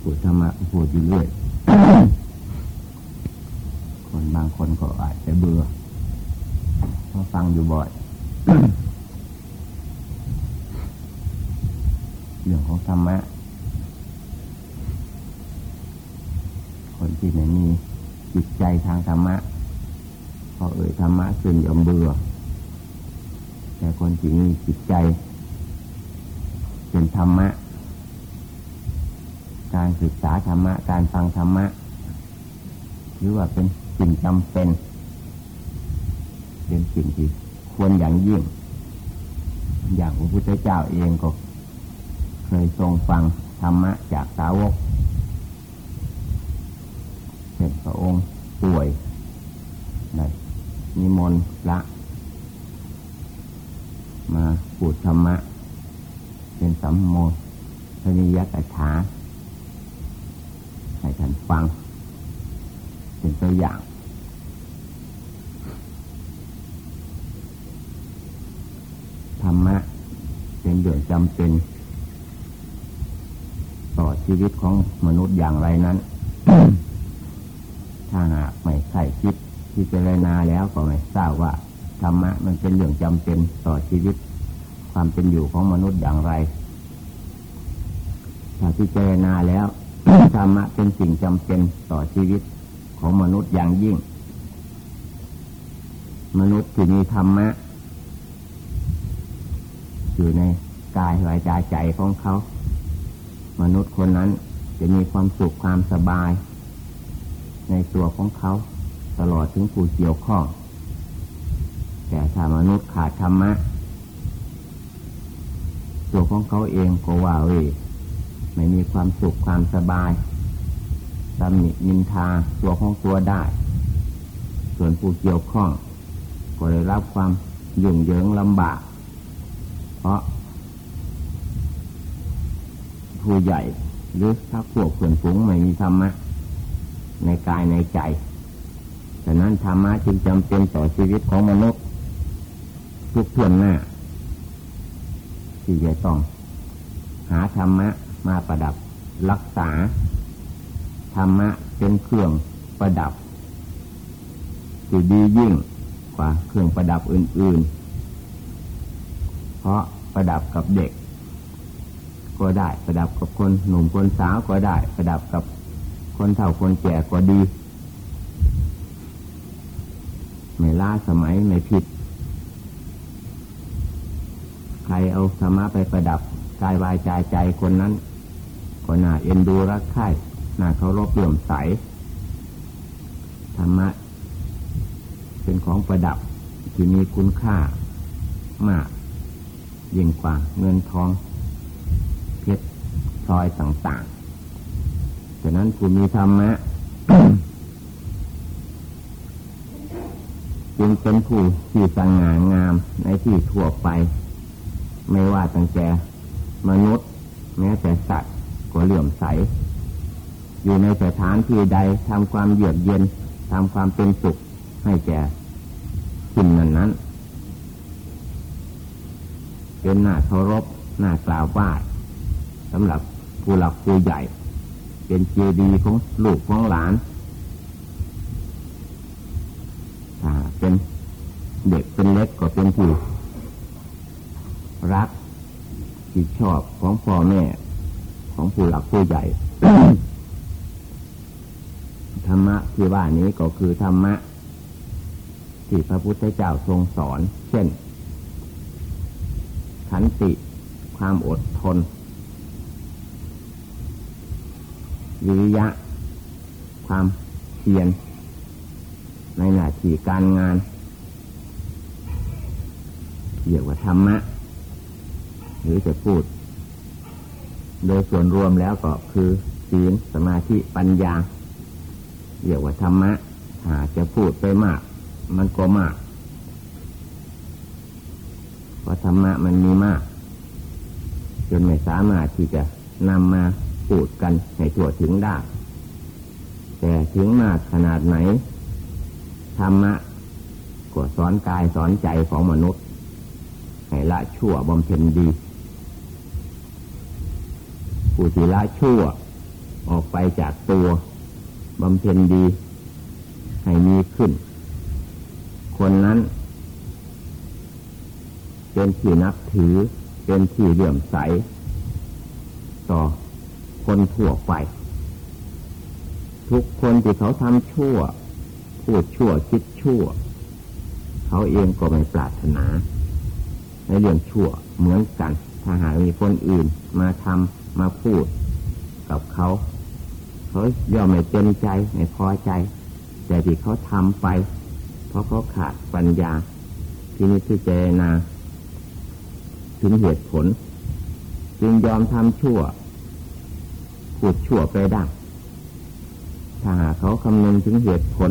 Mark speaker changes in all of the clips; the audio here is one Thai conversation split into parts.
Speaker 1: พูดธรรมะพูดอยู่เรื่อยคนบางคนก็อาจจะเบื่อเพราะฟังอยู่บ่อย เรื่องของธรรมะ คนที่ไม่มีจิตใจทางธรรมะพอเอ่ยธรรมะขึ้นยอมเบื่อ แต่คนที่มีจิตใจ เป็นธรรมะ การศึกษาธรรมะ การฟังธรรมะถือว่าเป็นสิ่งจำเป็น เป็นสิ่งที่ควรอย่างยิ่ง อย่างพระพุทธเจ้าเองก็ เคยทรงฟังธรรมะจากสาวกเห็นพระองค์ป่วยได้นิมนต์พระมาพูดธรรมะ เป็นสัมโมทนิยกถา ให้ท่านฟัง เป็นตัวอย่าง ธรรมะ เป็นเรื่องจำเป็น ต่อชีวิตของมนุษย์อย่างไรนั้น ถ้าหากไม่ใส่คิดที่เจรนาแล้วก็ไม่ทราบว่าธรรมะมันเป็นเรื่องจำเป็นต่อชีวิต ความเป็นอยู่ของมนุษย์อย่างไรถ้าพิจารณาแล้ว ธรรมะเป็นสิ่งจำเป็นต่อชีวิตของมนุษย์อย่างยิ่ง มนุษย์ที่มีธรรมะ อยู่ในกายวายใจใจของเขา มนุษย์คนนั้นจะมีความสุขความสบาย ในตัวของเขาตลอดถึงผู้เกี่ยวข้อง แต่ถ้ามนุษย์ขาดธรรมะ ตัวของเขาเองก็ว่าเว ไม่มีความสุขความสบายตำหนินินทาตัวของตัวได้ ส่วนผู้เกี่ยวข้อง ก็ได้รับความยุ่งเหยิงลำบาก เพราะ ผู้ใหญ่หรือถ้าพวกเพื่อนฝูงไม่มีธรรมะ ในกายในใจฉะนั้นธรรมะจึงจำเป็นต่อชีวิตของมนุษย์ ทุกท่วนหน้า ที่จะต้อง หาธรรมะ มาประดับรักษา ธรรมะเป็นเครื่องประดับที่ดียิ่งกว่าเครื่องประดับอื่น ๆ เพราะประดับกับเด็ก ก็ได้ประดับกับคนหนุ่มคนสาวก็ได้ ประดับกับคนเฒ่าคนแก่ก็ดี ไม่ล้าสมัยไม่ผิด ใครเอาธรรมะไปประดับกายวายใจใจคนนั้น ก็น่าเอ็นดูรักใคร่น่าเคารพเลื่อมใส ธรรมะ เป็นของประดับที่มีคุณค่ามาก ยิ่งกว่าเงินทอง เพชรพลอยต่างๆฉะนั้นคุณมีธรรมะจึงเป็นผู้ที่สง่างามในที่ทั่วไป ไม่ว่าตั้งแต่มนุษย์ แม้แต่สัตว์ ก็เหลื่อมใส อยู่ในสถานที่ใดทำความเยือกเย็นทำความเป็นสุขให้แก่สิ่งนั้นนั้นเป็นหน้าเคารพหน้ากล่าวไหว้สำหรับผู้หลักผู้ใหญ่ เป็นเจดีของลูกของหลานาเป็นเด็กเป็นเล็กก็เป็นผู้รักที่ชอบของพ่อแม่ ของผู้หลักผู้ใหญ่ ธรรมะที่ว่านี้ก็คือธรรมะ ที่พระพุทธเจ้าทรงสอน เช่น ขันติ ความอดทน วิริยะ ความเพียรในหน้าที่การงานเรียกว่าธรรมะ หรือจะพูด โดยส่วนรวมแล้วก็คือศีลสมาธิปัญญาเรียกว่าธรรมะหาจะพูดไปมาก มันก็มากเพราะธรรมะมันมีมากจนไม่สามารถที่จะนำมาพูดกันให้ทั่วถึงได้ แต่ถึงมากขนาดไหน ธรรมะก็สอนกายสอนใจของมนุษย์ ให้ละชั่วบำเพ็ญดี ผู้ที่ละชั่ว ออกไปจากตัวบำเพ็ญดี ให้มีขึ้น คนนั้น เป็นที่นับถือ เป็นที่เหลื่อมใส ต่อคนทั่วไป ทุกคนที่เขาทำชั่ว พูดชั่วคิดชั่ว เขาเองก็ไม่ปรารถนา ในเรื่องชั่วเหมือนกัน ถ้าหากมีคนอื่นมาทำ มาพูดกับเขาเขาย่อมไม่เต็มใจไม่พอใจ แต่ที่เขาทำไป เพราะเขาขาดปัญญา ที่นี้ที่เจนาถึงเหตุผล จึงยอมทำชั่วพูดชั่วไปได้ถ้าหาเขาคำนึงถึงเหตุผล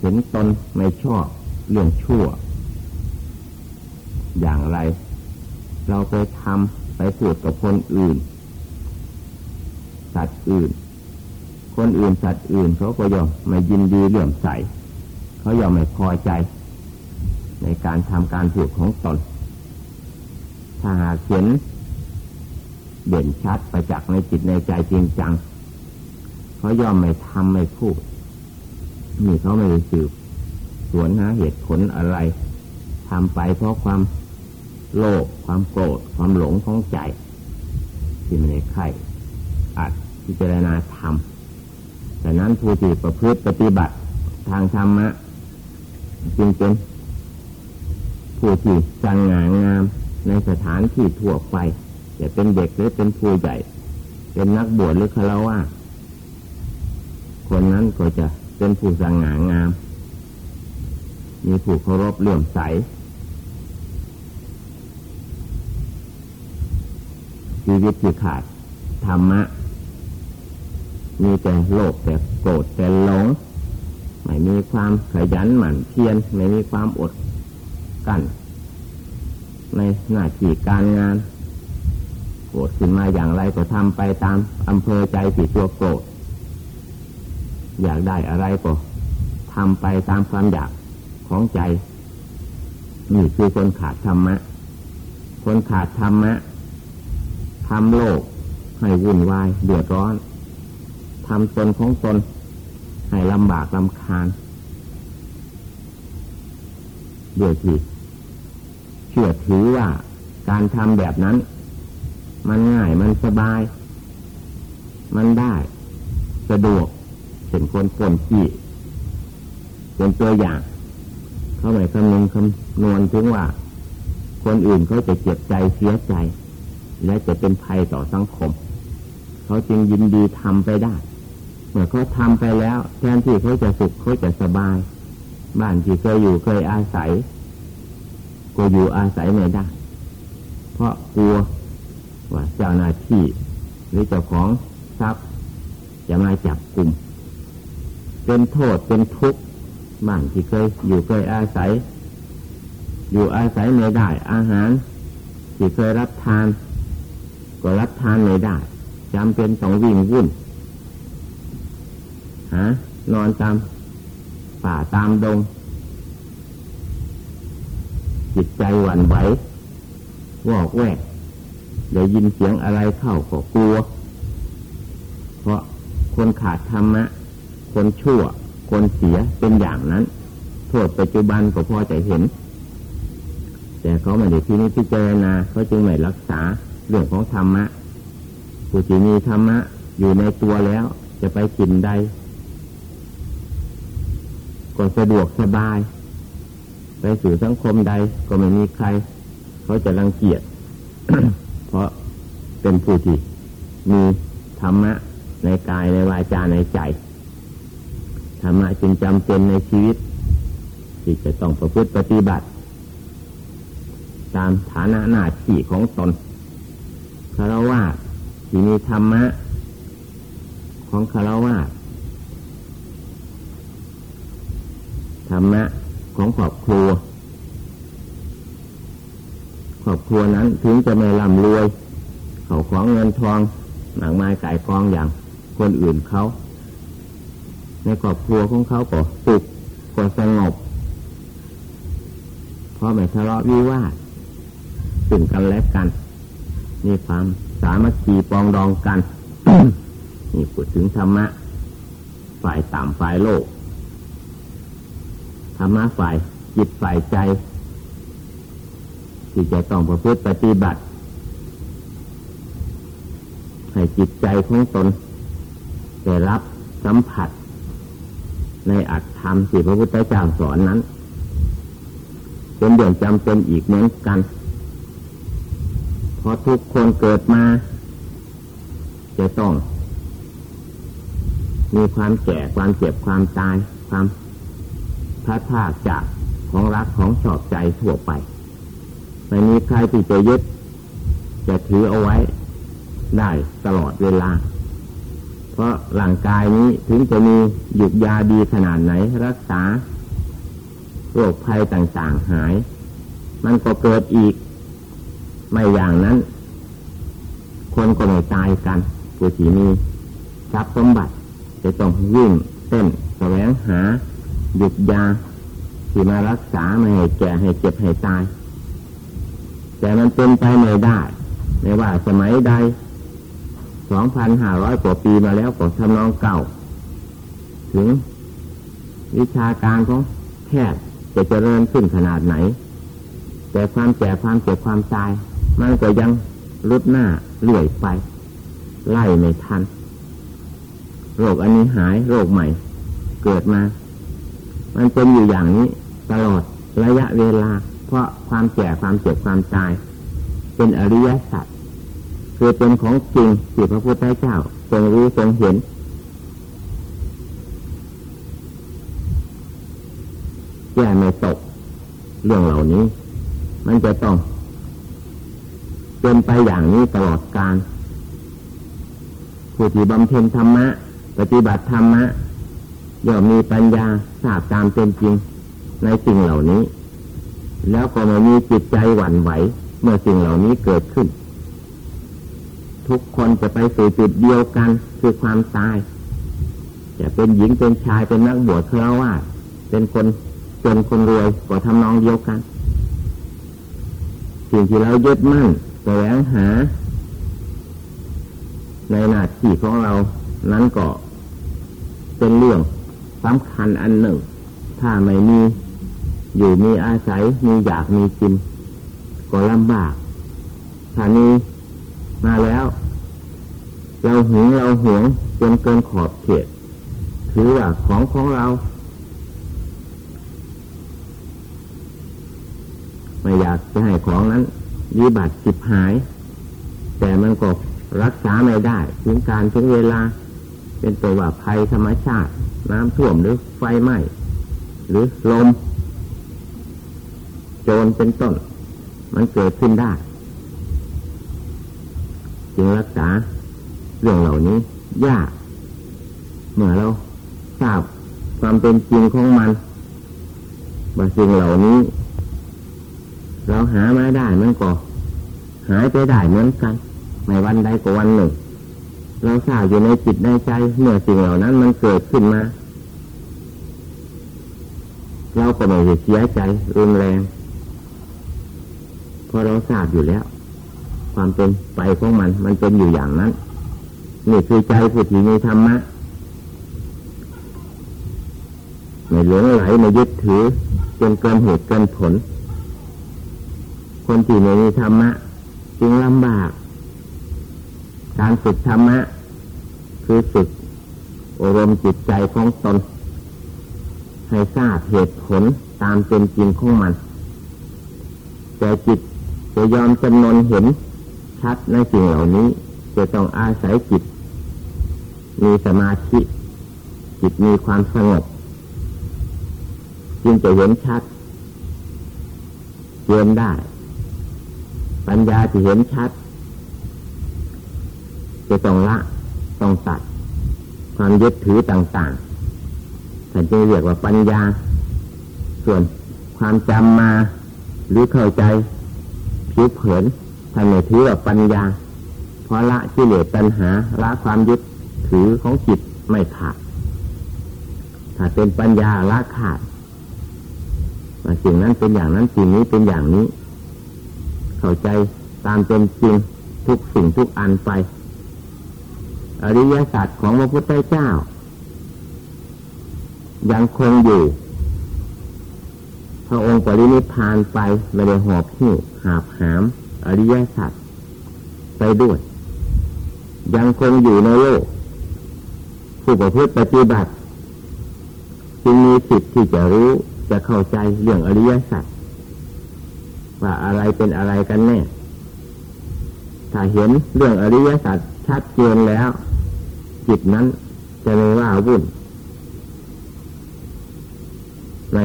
Speaker 1: เห็นตนไม่ชอบเรื่องชั่ว อย่างไร เราไปทำ ไปพูดกับคนอื่น สัตว์อื่น คนอื่นสัตว์อื่น เขาก็ยอมไม่ยินดีเลื่อมใส เขายอมไม่พอใจ ในการทำการพูดของตน ถ้าหากเห็นเด่นชัดประจักษ์ในจิตในใจจริงจัง เขายอมไม่ทำไม่พูดนี่เขาไม่ได้สืบสวนหาเหตุผลอะไรทำไปเพราะความ โลภความโกรธความหลงของใจ ที่ม่ได้ใครอาจพิจารณาทำแต่นั้นผู้ที่ประพฤติปฏิบัติทางธรรมะจึงเป็นผู้ที่จังงางามในสถานที่ทั่วไปจะเป็นเด็กหรือเป็นผู้ใหญ่ เป็นนักบวชหรือฆราวาสคนนั้นก็จะเป็นผู้สังงางาม มีผู้เคารพเลื่อมใส ชีวิตที่ขาดธรรมะ มีแต่โลภแต่โกรธแต่หลง ไม่มีความขยันหมั่นเพียรไม่มีความอดกั้นในหน้าที่การงานโกรธขึ้นมาอย่างไรก็ทำไปตามอำเภอใจสิตัวโกรธอยากได้อะไรก็ทำไปตามความอยากของใจนี่คือคนขาดธรรมะ คนขาดธรรมะ ทำโลกให้วุ่นวายเดือดร้อนทำตนของตนให้ลำบากลำคาญเดี๋ยวที่เชื่อถือว่าการทำแบบนั้น มันง่ายมันสบาย มันได้สะดวกเป็นคนคนที่เป็นตัวอย่างเขาไม่คำนึงคำนวณถึงว่า คนอื่นเขาจะเจ็บใจเสียใจ และจะเป็นภัยต่อสังคม เขาจึงยินดีทำไปได้ เมื่อเขาทำไปแล้วแทนที่เขาจะสุขเขาจะสบาย บ้านที่เคยอยู่เคยอาศัย ก็อยู่อาศัยไม่ได้ เพราะกลัวว่าเจ้าหน้าที่หรือเจ้าของทรัพย์จะมาจับกลุ่ม เป็นโทษเป็นทุกข์บ้านที่เคยอยู่เคยอาศัย อยู่อาศัยไม่ได้อาหารที่เคยรับทาน ก็รับทานไม่ได้จำเป็นต้องวิ่งวุ่นหานอนตามป่าตามดง จิตใจหวั่นไหววอกแวกได้ยินเสียงอะไรเข้าก็กลัว เพราะคนขาดธรรมะ คนชั่ว คนเสียเป็นอย่างนั้น โทษปัจจุบันก็พอจะเห็น แต่เขาไม่ได้ที่นี้พิจารณาเขาจึงไม่รักษา เรื่องของธรรมะผู้ที่มีธรรมะอยู่ในตัวแล้ว จะไปกินใดก็สะดวกสบาย ไปสู่สังคมใดก็ไม่มีใคร เขาจะรังเกียจเพราะเป็นผู้ที่มีธรรมะในกายในวาจาในใจธรรมะจึงจำเป็นในชีวิต ที่จะต้องประพฤติปฏิบัติ ตามฐานะหน้าที่ของตน คารวะที่มีธรรมะ ของคารวะธรรมะของครอบครัวครอบครัวนั้นถึงจะไม่ร่ำรวย เขาของเงินทองหนังไม้ไก่กองอย่างคนอื่นเขา ในครอบครัวของเขาก็สุขก็สงบเพราะไม่ทะเลาะวิวาทสึ่งกันและกัน มีความสามัคคีปองดองกัน นี่พูดถึงธรรมะ ฝ่ายต่ำฝ่ายโลก ธรรมะฝ่ายจิตฝ่ายใจ ที่จะต้องประพฤติปฏิบัติ ให้จิตใจของตนได้รับสัมผัส ในอัตธรรมที่พระพุทธเจ้าสอนนั้น เป็นเรื่องจำเป็นอีกเหมือนกัน เพราะทุกคนเกิดมา จะต้อง มีความแก่ความเจ็บความตาย ความพัดพาจากของรักของชอบใจทั่วไปไม่มีใครที่จะยึดจะถือเอาไว้ได้ตลอดเวลา เพราะร่างกายนี้ถึงจะมีหยุดยาดีขนาดไหนรักษาโรคภัยต่างๆหาย มันก็เกิดอีก ไม่อย่างนั้น คนก็ไม่ตายกันผู้ที่มีทรัพย์สมบัติจะต้องวิ่งเต้นแสวงหาหยุดยาที่มารักษาไม่ให้แก่ให้เจ็บให้ตาย แต่มันเป็นไปไม่ได้ ไม่ว่าสมัยใดสองพันห้าร้อยกว่าปีมาแล้วก็ทำนองเก่า ถึงวิชาการของแพทย์จะเจริญขึ้นขนาดไหน แต่ความแก่ความเจ็บความตาย มันก็ยังรุดหน้าเลื่อยไป ไล่ไม่ทัน โรคอันนี้หายโรคใหม่ เกิดมา มันเป็นอยู่อย่างนี้ตลอดระยะเวลา เพราะความแก่ความเจ็บความตาย เป็นอริยสัจคือเป็นของจริงที่พระพุทธเจ้าทรงรู้ทรงเห็นแก่ไม่ตก เรื่องเหล่านี้ มันจะต้อง เป็นไปอย่างนี้ตลอดกาลผู้ที่บำเพ็ญธรรมะ ปฏิบัติธรรมะย่อมมีปัญญาทราบตามเป็นจริงในสิ่งเหล่านี้ แล้วก็ไม่มีจิตใจหวั่นไหว เมื่อสิ่งเหล่านี้เกิดขึ้น ทุกคนจะไปสู่จุดเดียวกันคือความตาย จะเป็นหญิงเป็นชายเป็นนักบวชเคราว่าเป็นคนจนคนรวยก็ทำนองเดียวกัน สิ่งที่เรายึดมั่น สวงหา ในหน้าที่ของเรานั้นก็เป็นเรื่องสำคัญอันหนึ่ง ถ้าไม่มีอยู่มีอาศัยมีอยากมีกิน ก็ลำบากถ้านี้มาแล้ว เราหึงเราหวงจนเกินขอบเขตถือว่าของของเรา ไม่อยากจะให้ของนั้น วิบัติสิบหาย แต่มันก็รักษาไม่ได้ถึงการถึงเวลา เป็นตัวว่าภัยธรรมชาติ น้ำท่วมหรือไฟไหม้หรือลม โจรเป็นต้น มันเกิดขึ้นได้จึงรักษาเรื่องเหล่านี้ ยาก เมื่อเราทราบความเป็นจริงของมันว่าสิ่งเหล่านี้ เราหามาได้มันก็หายไปได้เหมือนกัน ในวันใดก็วันหนึ่ง เราทราบอยู่ในจิตในใจเมื่อสิ่งเหล่านั้นมันเกิดขึ้นมา เราก็ไม่เสียใจรุนแรงเพราะเราทราบอยู่แล้ว ความเป็นไปของมัน มันเป็นอยู่อย่างนั้นนี่คือใจผู้ที่มีธรรมะไม่หลงไหลไม่ยึดถือจนเกินเหตุเกินผล คนที่ไม่มีธรรมะจึงลำบาก การฝึกธรรมะ คือฝึกอบรมจิตใจของตน ให้ทราบเหตุผลตามเป็นจริงของมัน แต่จิตจะยอมจำนนเห็นชัดในสิ่งเหล่านี้ จะต้องอาศัยจิต มีสมาธิ จิตมีความสงบจึงจะเห็นชัดเย็นได้ ปัญญาที่เห็นชัดจะต้องละต้องตัด ความยึดถือต่างๆท่านจะเรียกว่าปัญญา ส่วนความจำมาหรือเข้าใจผิวเผินท่านไม่ถือว่าปัญญา เพราะละกิเลสตัณหาละความยึดถือของจิตไม่ขาดถ้าเป็นปัญญาละขาดสิ่งนั้นเป็นอย่างนั้นสิ่งนี้เป็นอย่างนี้ เข้าใจตามเป็นจริงทุกสิ่งทุกอันไป อริยสัจของพระพุทธเจ้า ยังคงอยู่ พระองค์ปรินิพานไปไม่ได้หอบหิ้วหาบหาม อริยสัจไปด้วย ยังคงอยู่ในโลกผู้ประพฤติปฏิบัติ จึงมีสิทธิ์ที่จะรู้จะเข้าใจเรื่องอริยสัจ ว่าอะไรเป็นอะไรกันแน่ ถ้าเห็นเรื่องอริยสัจชัดเจนแล้ว จิตนั้นจะไม่ว่าวุ่นใน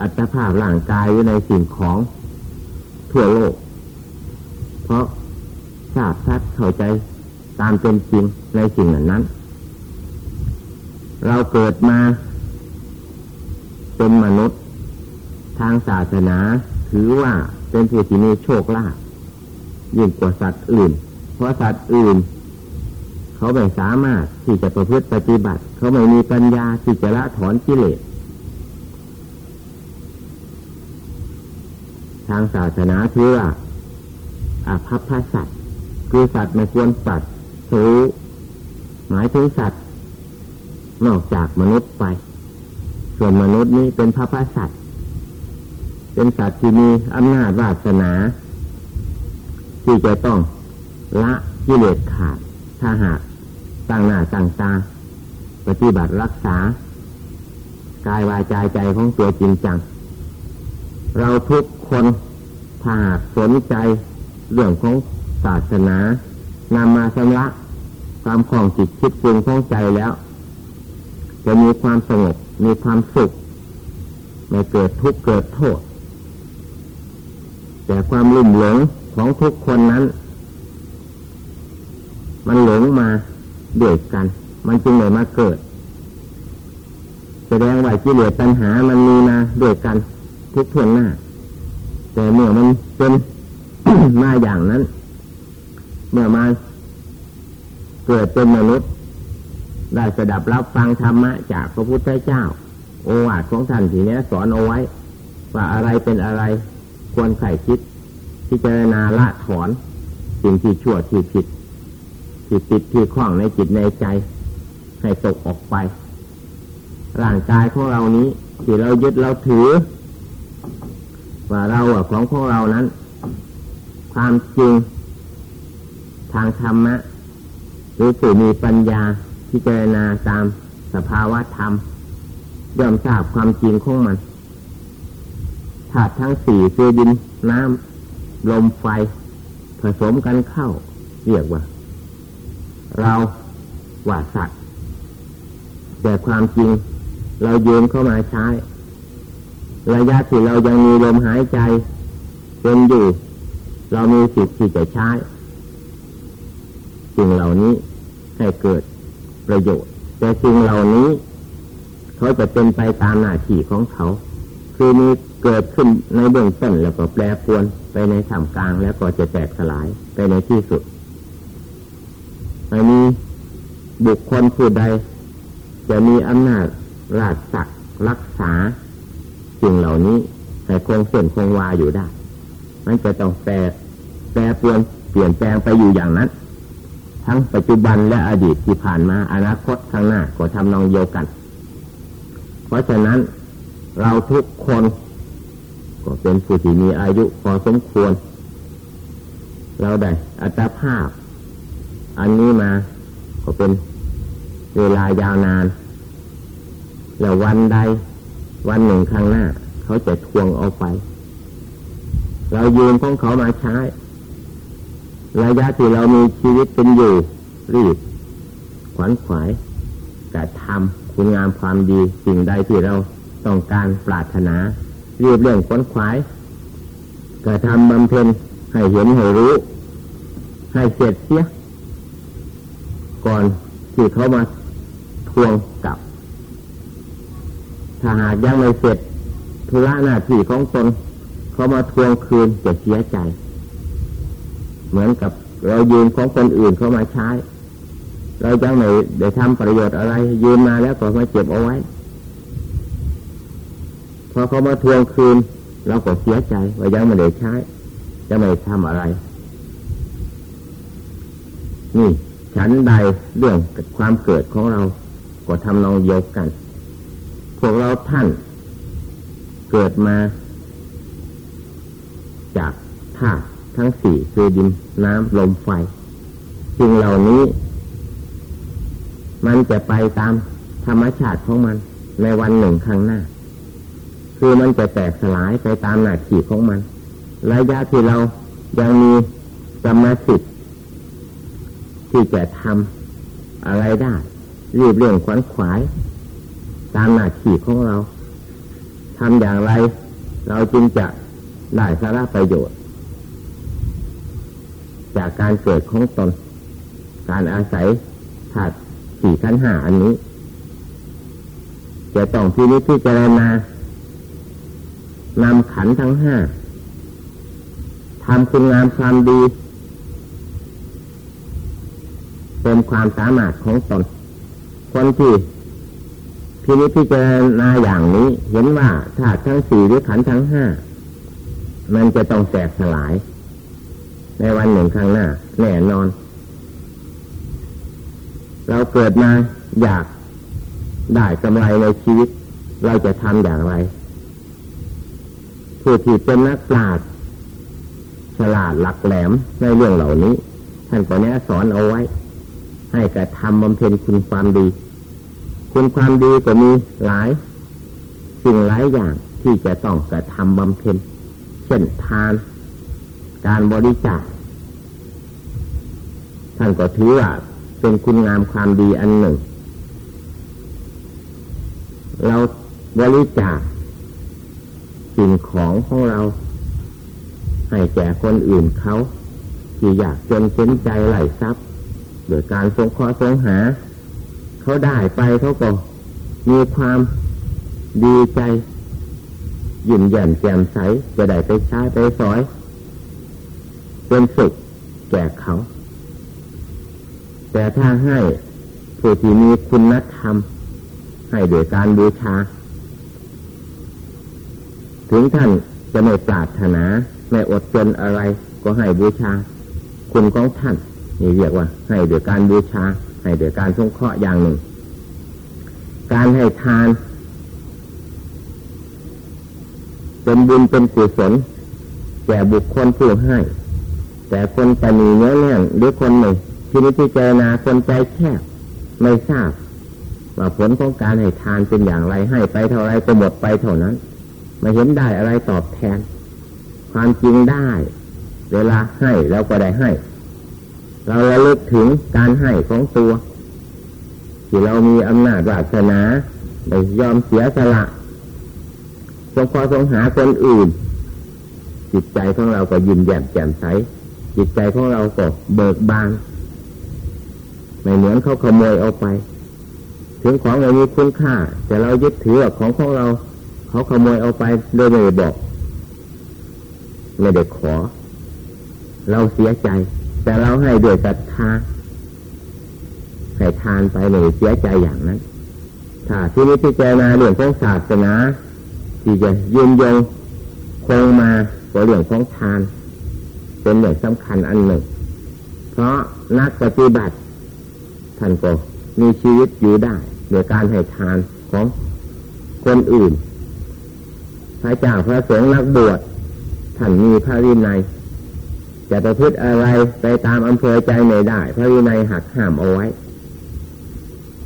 Speaker 1: อัตภาพร่างกายหรือในสิ่งของทั่วโลก เพราะทราบชัดเข้าใจตามเป็นจริงในสิ่งนั้น เราเกิดมาเป็นมนุษย์ ทางศาสนา ถือว่าเป็นผู้ที่มีโชคลาภยิ่งกว่าสัตว์อื่น เพราะสัตว์อื่น เขาไม่สามารถที่จะประพฤติปฏิบัติ เขาไม่มีปัญญาที่จะละถอนกิเลสทางศาสนาถือว่าอาภัพพสัตว์คือสัตว์ไม่ควรสัตว์สูหมายถึงสัตว์ นอกจากมนุษย์ไป ส่วนมนุษย์นี้เป็นพระพสัตว์ เป็นสัตว์ที่มีอำนาจวาสนา ที่จะต้องละกิเลสขาดถ้าหากตั้งหน้าตั้งตาปฏิบัติรักษากายวาจาใจของตัวจริงจัง เราทุกคนถ้าหากสนใจเรื่องของศาสนานำมาชำระความคล่องจิตคิดปรุงของใจแล้ว จะมีความสงบมีความสุข ไม่เกิดทุกข์เกิดโทษ แต่ความลุ่มหลงของทุกคนนั้น มันหลงมาเดือดกัน มันจึงเลยมาเกิด แสดงว่ากิเลสปัญหามันมีมาเดือดกัน ทุกทวนหน้า แต่เมื่อมันเป็นมาอย่างนั้น เมื่อมาเกิดเป็นมนุษย์ ได้สดับรับฟังธรรมะจากพระพุทธเจ้า โอวาทของท่านทีนี้สอนเอาไว้ ว่าอะไรเป็นอะไร ควรใส่คิดพิจารณาละถอน สิ่งที่ชั่วที่ผิด ที่ติดที่คล้องในจิตในใจ ให้ตกออกไป ร่างกายของเรานี้ ที่เรายึดเราถือ ว่าเราอของของเรานั้น ความจริง ทางธรรมะหรือผู้มีปัญญาพิจารณาตามสภาวะธรรมย่อมทราบความจริงของมัน ธาตุทั้งสี่คือดินน้ำลมไฟ ผสมกันเข้า เรียกว่า เราว่าสัตว์ แต่ความจริง เรายืนเข้ามาใช้ ระยะที่เรายังมีลมหายใจเป็นอยู่ เรามีสิทธิ์ที่จะใช้สิ่งเหล่านี้ให้เกิดประโยชน์ แต่สิ่งเหล่านี้ เขาจะเป็นไปตามหน้าที่ของเขา คือมี เกิดขึ้นในเบื้องต้นแล้วก็แปรปรวนไปในท่ามกลางแล้วก็จะแตกสลายไปในที่สุดไม่มีบุคคลผู้ใด จะมีอำนาจราชสักรักษาสิ่งเหล่านี้ให้คงเส้นคงวาอยู่ได้ มันจะต้องแปรแปรปรวนเปลี่ยนแปลงไปอยู่อย่างนั้น ทั้งปัจจุบันและอดีตที่ผ่านมาอนาคตข้างหน้าก็ทำนองเดียวกัน เพราะฉะนั้นเราทุกคน ก็เป็นผู้ที่มีอายุพอสมควร เราได้อัตภาพ อันนี้มาก็เป็นเวลายาวนาน แล้ววันใด วันหนึ่งข้างหน้า เขาจะทวงเอาไป เรายืมของเขามาใช้ ระยะที่เรามีชีวิตเป็นอยู่ รีบขวัญขวายกระทำคุณงามความดีสิ่งใดที่เราต้องการปรารถนา รีบเร่งขวนขวายกระทำบำเพ็ญให้เห็นให้รู้ ให้เสร็จเสีย ก่อนที่เขามาทวงกลับ ถ้าหากยังไม่เสร็จธุระหน้าที่ของตนเขามาทวงคืนจะเสียใจ เหมือนกับเรายืมของคนอื่นเขามาใช้ เราจะไม่ได้ทำประโยชน์อะไรยืมมาแล้วก็มาเก็บเอาไว้ อเขามาทวงคืนเราก็เสียใจว่ายังไม่ได้ใช้จะไม่ทำอะไร นี่ฉันใดเรื่องความเกิดของเราก็ทำนองเดียวกัน พวกเราท่านเกิดมา จากธาตุทั้งสี่คือดินน้ำลมไฟสิ่งเหล่านี้ มันจะไปตามธรรมชาติของมันในวันหนึ่งข้างหน้า คือมันจะแตกสลายไปตามหน้าที่ของมัน ระยะที่เรายังมีกรรมสิทธิ์ที่จะทำอะไรได้รีบเร่งขวนขวาย ตามหน้าที่ของเราทำอย่างไร เราจึงจะได้สาระประโยชน์ จากการเกิดของตน การอาศัยถาดสี่ขั้นหาอันนี้ จะต้องที่นี้ที่เจรณา นำขันทั้งห้าทำคุณงามความดี เป็นความสามารถของตนคนที่พินิจพิจารณาอย่างนี้ เห็นว่าธาตุทั้งสี่หรือขันทั้งห้ามันจะต้องแตกสลาย ในวันหนึ่งข้างหน้า แน่นอน เราเกิดมาอยากได้กำไรในชีวิต เราจะทำอย่างไร ผู้ที่เป็นนักปราชญ์ฉลาดหลักแหลมในเรื่องเหล่านี้ ท่านก็แนะสอนเอาไว้ ให้กระทำบำเพ็ญคุณความดี คุณความดีก็มีหลาย สิ่งหลายอย่างที่จะต้องกระทำบำเพ็ญเช่นทาน การบริจาคท่านก็ถือว่าเป็นคุณงามความดีอันหนึ่ง เราบริจาค สิ่งของของเรา ให้แก่คนอื่นเขาที่อยากจนเส้นใจไหลทรัพย์โดยการสงเคราะห์สงหา เขาได้ไปเขาก็มีความดีใจยิ้มแย้มแจ่มใสจะได้ไปใช้ไปสอยเป็นสุขแก่เขา แต่ถ้าให้ผู้ที่มีคุณธรรมให้โดยการบูชา ถึงท่านจะไม่ปรารถนาไม่อดจนอะไร ก็ให้บูชา คุณของท่านนี่เรียกว่า ให้โดยการบูชา ให้โดยการสงเคราะห์อย่างหนึ่ง การให้ทาน เป็นบุญเป็นกุศลแก่บุคคลผู้ให้ แต่คนจะมีเนื้อแน่นหรือคนหนึ่งที่นิพจารณาคนใจแคบไม่ทราบว่าผลของการให้ทานเป็นอย่างไรให้ไปเท่าไรก็หมดไปเท่านั้น ไม่เห็นได้อะไรตอบแทน ความจริงได้ เวลาให้เราก็ได้ให้ เราระลึกถึงการให้ของตัว ที่เรามีอำนาจวาสนาได้ยอมเสียสละสงพอสงหาคนอื่น จิตใจของเราก็ยิ้มแย้มแจ่มใส จิตใจของเราก็เบิกบานไม่เหมือนเขาขโมยเอาไป ถึงของเรามีคุณค่า แต่เรายึดถือของของเรา เขาขโมยเอาไปโดยไม่บอก ไม่ได้ขอ เราเสียใจ แต่เราให้ด้วยศรัทธาให้ทานไปไม่เสียใจอย่างนั้น ถ้าที่นี้พิจารณาเรื่องของศาสนาที่จะยืนยงคงมาก็เรื่องของทาน เป็นเรื่องสำคัญอันหนึ่ง เพราะนักปฏิบัติท่านก็มีชีวิตอยู่ได้ โดยการให้ทานของคนอื่น พระเจ้าพระสงฆ์นักบวชท่านมีพระวินัยจะประพฤติอะไรไปตามอำเภอใจไม่ได้ พระวินัยหักห้ามเอาไว้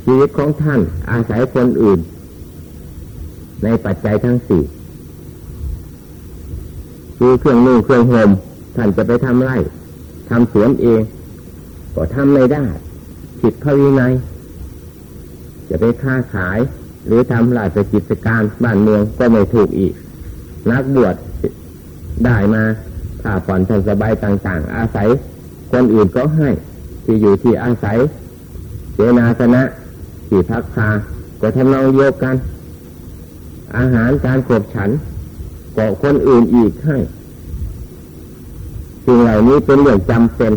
Speaker 1: ชีวิตของท่านอาศัยคนอื่น ในปัจจัยทั้งสี่คือเครื่องนุ่งเครื่องห่มท่านจะไปทำไร่ทำสวนเอง ก็ทำไม่ได้ผิดพระวินัย จะไปค้าขาย หรือทำราชกิจการบ้านเมืองก็ไม่ถูกอีก นักบวชได้มาผ้าผ่อนผ่อนสบายต่าง ๆ อาศัยคนอื่นก็ให้ที่อยู่ที่อาศัยเจนาสนะที่พักพาก็ทำนองเดียวกัน อาหารการขบฉันก็คนอื่นอีกให้สิ่งเหล่านี้เป็นเรื่องจำเป็น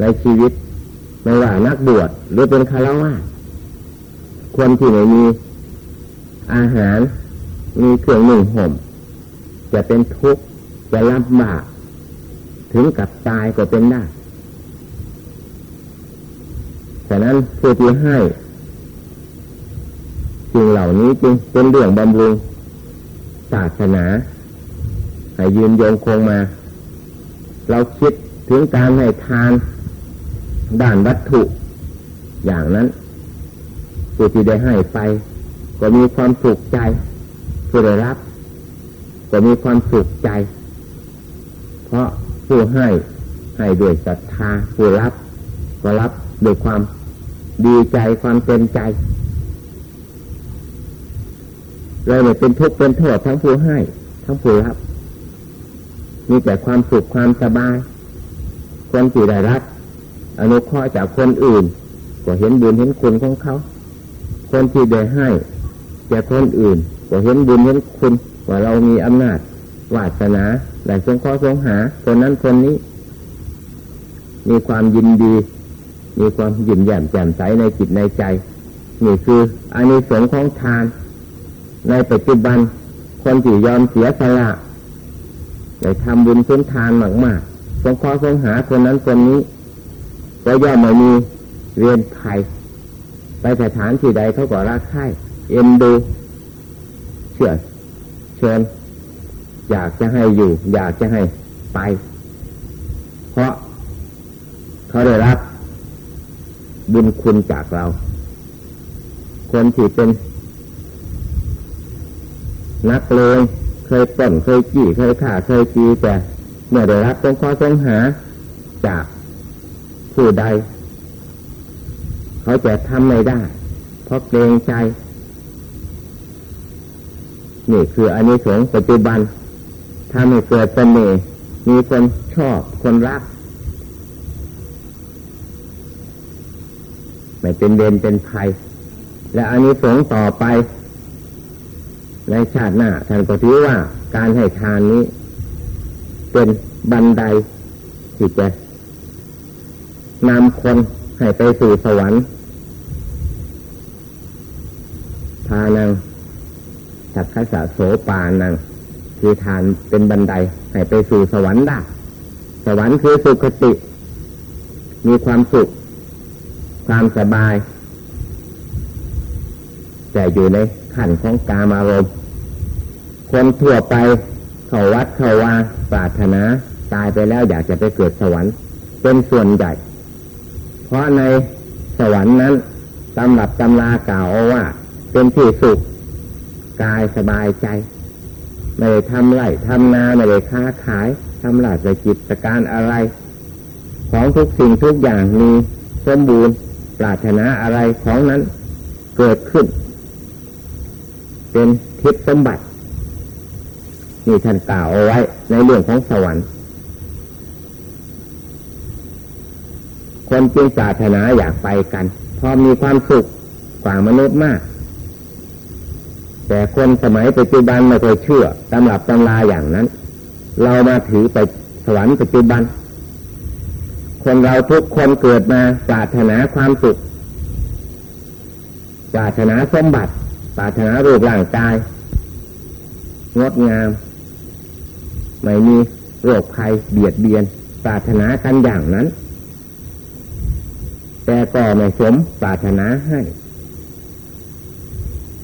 Speaker 1: ในชีวิตไม่ว่านักบวชหรือเป็นคารวะคนที่ไหนมีอาหาร มีเครื่องหนึ่งห่ม จะเป็นทุกข์จะลำบากถึงกับตายก็เป็นได้ฉะนั้นผู้ที่ให้สิ่งเหล่านี้จึงเป็นเรื่องบำรุงศาสนาให้ยืนยงคงมา เราคิดถึงการให้ทานด้านวัตถุ อย่างนั้นผู้ที่ได้ให้ไป ก็มีความสุขใจ ผู้ได้รับ ก็มีความสุขใจ เพราะผู้ให้ให้ด้วยศรัทธาผู้รับ ก็รับด้วยความดีใจความเต็มใจเลยไม่เป็นทุกข์เป็นโทษทั้งผู้ให้ ทั้งผู้รับ มีแต่ความสุขความสบายคนที่ได้รับ อนุเคราะห์จากคนอื่น ก็เห็นบุญเห็นคุณของเขา คนที่ได้ให้ จากคนอื่นก็เห็นบุญเห็นคุณว่าเรามีอำนาจวาสนาได้สงเคราะห์สงหา คนนั้นคนนี้ มีความยินดี มีความยิ้มแย้มแจ่มใสในจิตในใจ นี่คืออานิสงส์ของทาน ในปัจจุบัน คนที่ยอมเสียสละได้ทำบุญสุนทานมากๆสงเคราะห์สงหาคนนั้นคนนี้ ก็ย่อมไม่มีเรียนไทยไปสถานที่ใดเขาก็รักใคร่ เอ็นดู เชื่อเชิญอยากจะให้อยู่ อยากจะให้ไป เพราะเขาได้รับ บุญคุณจากเรา คนที่เป็น นักเลงเคยป่นเคยจี้เคยฆ่าเคยจีแต่เมื่อได้รับเป็นข้อสงหาจากผู้ใด เขาจะทำไม่ได้ เพราะเกรงใจ นี่คืออันนี้สงปัจจุบันทำให้เกิดเสน่ห์มีคนชอบคนรัก ไม่เป็นเดนเป็นภัย และอันนี้สงต่อไป ในชาติหน้าท่านก็ถือว่าการให้ทานนี้ เป็นบันไดที่จะนำคนให้ไปสู่สวรรค์ทานัง สักขะโสปานังคือทานเป็นบันไดให้ไปสู่สวรรค์ได้สวรรค์คือสุขติ มีความสุข ความสบาย แต่อยู่ในขันของกามารมณ์คนทั่วไปเขาวัดเขาวาปรารถนาตายไปแล้วอยากจะไปเกิดสวรรค์ เป็นส่วนใหญ่ เพราะในสวรรค์นั้นตำรับตำลากล่าวว่า เป็นที่สุข กายสบายใจ ไม่ได้ทำไรทำนาไม่ได้ค้าขายทำหลักกิจการอะไร ของทุกสิ่งทุกอย่างมีสมบูรณ์ปรารถนาอะไรของนั้นเกิดขึ้น เป็นทิพย์สมบัตินี่ท่านกล่าวเอาไว้ในเรื่องของสวรรค์คนจึงศาสนาอยากไปกัน พอมีความสุขกว่ามนุษย์มาก แต่คนสมัยปัจจุบันไม่เคยเชื่อตำรับตำราอย่างนั้น เรามาถือไปสวรรค์ปัจจุบัน คนเราทุกคนเกิดมาศาสนาความสุขศาสนาสมบัติปรารถนารูปร่างกาย งดงาม ไม่มีโรคภัยเบียดเบียน ปรารถนากันอย่างนั้น แต่ก็ไม่สมปรารถนาให้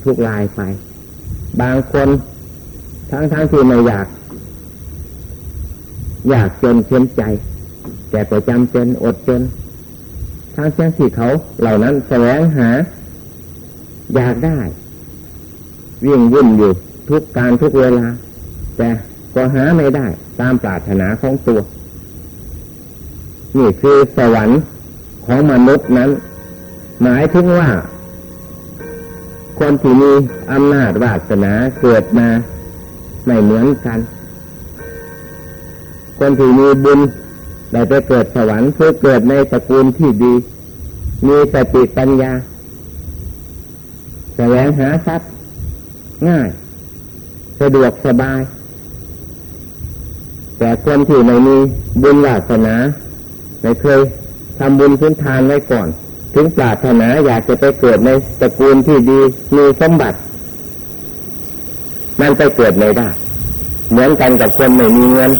Speaker 1: ทุกลายไป บางคนทั้งทั้งที่ไม่อยาก อยากจนเช่นใจ แต่ก็จำเป็นอดจน ทั้งทั้งที่เขาเหล่านั้นแสวงหา อยากได้ วิ่งวุ่นอยู่ทุกการทุกเวลา แต่ก็หาไม่ได้ตามปรารถนาของตัว นี่คือสวรรค์ของมนุษย์นั้น หมายถึงว่า คนที่มีอำนาจวาสนาเกิดมาไม่เหมือนกัน คนที่มีบุญได้ไปเกิดสวรรค์เคือเกิดในตระกูลที่ดี มีสติปัญญาแสวงหาทรัพย์ง่าย สะดวกสบาย แต่คนที่ไม่มีบุญวาสนาไม่เคยทำบุญพื้นทานไว้ก่อน ถึงปรารถนาอยากจะไปเกิดในตระกูลที่ดีมีสมบัติ มันไปเกิดไม่ได้ เหมือนกันกับคนไม่มีเงิน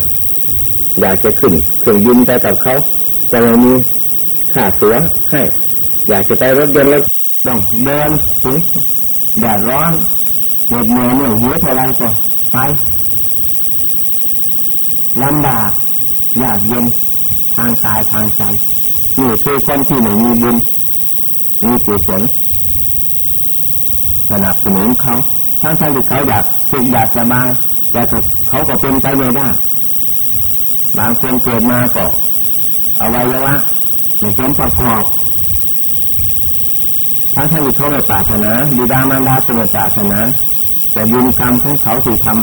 Speaker 1: อยากจะขึ้นขึ้นยินไปกับเขาจะไม่มีค่าตัวให้ อยากจะไปรถยนต์แล้วต้องเดินถึงแดดร้อนเหน็ดเหนื่อยเหนื่อยหิวเท่าไรก็ไปลำบากยากเย็นทางกายทางใจนี่คือคนที่ไม่มีบุญ มีกุศลสนับสนุนเขาทั้งทั้งที่เขาอยากสุขอยากสบายแต่เขาก็เป็นไปไม่ได้บางคนเกิดมาก็อวัยวะไม่สมประกอบทั้งทั้งที่เขาไม่ปรารถนาบิดามารดาสมปรารถนาแต่บุญกรรมของเขาที่ทำ